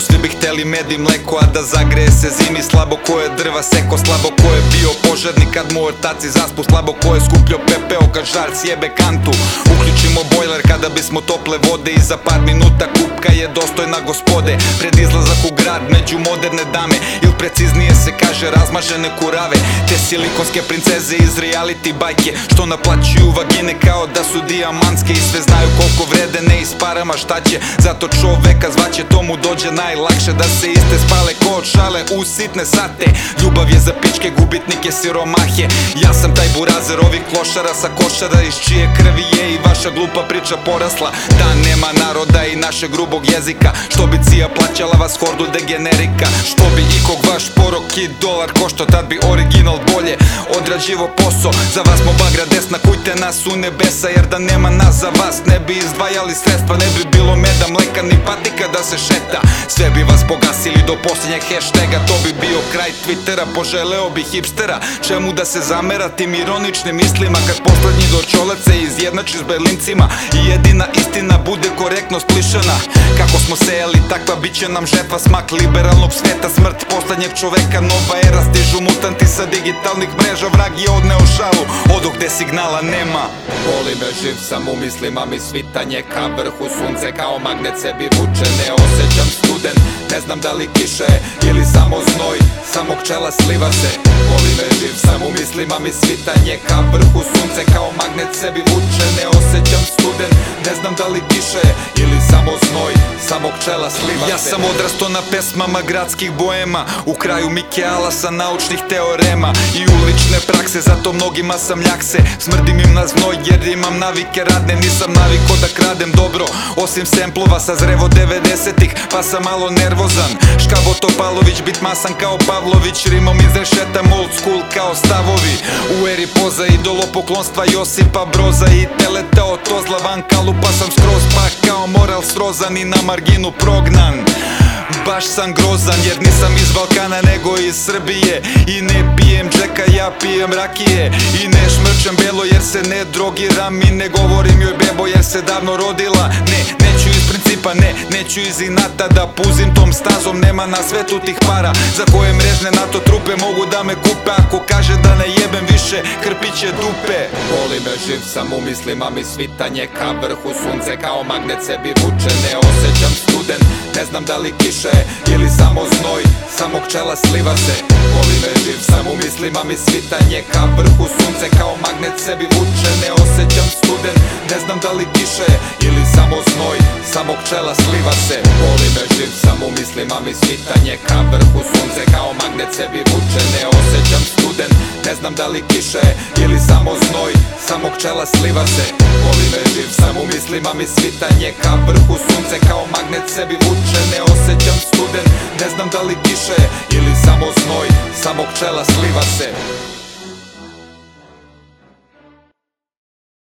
Svi bi hteli med i mleko, a da zagreje se zimi Slabo ko je drva seko, slabo ko je bio požarnik Kad mu ortaci zaspu, slabo ko je skupljio pepeo Kad žar sjebe kantu. Uključimo bojler kada bismo tople vode I za par minuta kupka je dostojna gospode Pred izlazak u među moderne dame Il preciznije se kaže razmažene kurave Te silikonske princeze iz reality bajke Što naplaćuju vagine kao da su dijamantske I sve znaju koliko vrede ne iz parama šta će. Zato čoveka zvaće to mu dođe najlakše Da se iste spale ko šale u sitne sate. Ljubav je za pičke gubitnike siromahe. Ja sam taj burazer ovih klošara sa košara Iz čije krvi je i vaša glupa priča porasla. Da nema naroda i našeg grubog jezika. Što bi cija plaćala vas hordu degenerika? Što bi ikog vaš porok i dolar košto Tad bi original bolje odrađivo posao. Za vas mo bagra desna kujte nas u nebesa Jer da nema nas za vas ne bi izdvajali sredstva Ne bi bilo meda, mleka ni patika da se šeta. Sve bi vas pogasili do posljednjeg hashtaga To bi bio kraj Twittera, poželeo bi hipstera. Čemu da se zamera tim ironičnim mislima Kad poslednji do čolece izjednači s berlincima. I jedina istina bude korektnost lišana Kako smo sejali, takva bit će nam žetva Smak liberalnog sveta, smrt poslednjeg čoveka Nova era, stižu mutanti sa digitalnih mreža. Vrag je odneo šalu, odo gde signala nema. Boli me živ sam u mislima mi svitanje ka vrhu sunce Kao magnet sebi vuče, ne osjećam znam da li kiše ili samo znoj Samo pčela sliva se. Boli me živ sam u mislima mi svitanje ka vrhu sunce Kao magnet sebi vuče, ne osjećam studen Ne znam da li kiše ili samo znoj Samo pčela sliva Ja sam odrasto na pesmama gradskih boema U kraju Mikeala sa naučnih teorema I ulične prakse, zato mnogima sam ljakse. Smrdim im na znoj jer imam navike radne Nisam naviko da kradem dobro Osim semplova sa zrevo 90-ih Pa sam malo nervozan. Škabo Topalović, bit masan kao Pavlović Rimom izrešetam old school kao stavovi. U eri poza idolopoklonstva Josipa Broza I teletao to srozan i na marginu prognan Baš sam grozan jer nisam iz Balkana nego iz Srbije. I ne pijem džeka, ja pijem rakije. I ne šmrčem belo jer se ne drogiram I ne govorim joj bebo jer se davno rodila. Ne, neću iz principa, ne, neću iz inata Da puzim tom stazom, nema na svetu tih para Za koje mrežne NATO trupe. Mogu da me kupe Ako kaže da ne jebem više, krpiće dupe. Boli me živ sam u mislima mi svitanje ka vrhu sunce Kao magnet sebi vuče, ne osjećam znam da li kiše ili samo znoj Samo pčela sliva se. Boli me živ sam u mislima mi svitanje ka vrhu sunce Kao magnet sebi vuče, ne osjećam studen. Ne znam da li kiše ili samo znoj Samo pčela sliva se. Boli me živ sam u mislima mi svitanje ka vrhu sunce Kao magnet sebi vuče, ne osjećam studen. Ne znam da li kiše ili samo znoj Samo pčela sliva se. Boli me živ sam mislima mi svitanje ka vrhu sunce Kao magnet sebi vuče, ne osjećam studen Ne znam da li kiše ili samo znoj Samo pčela sliva se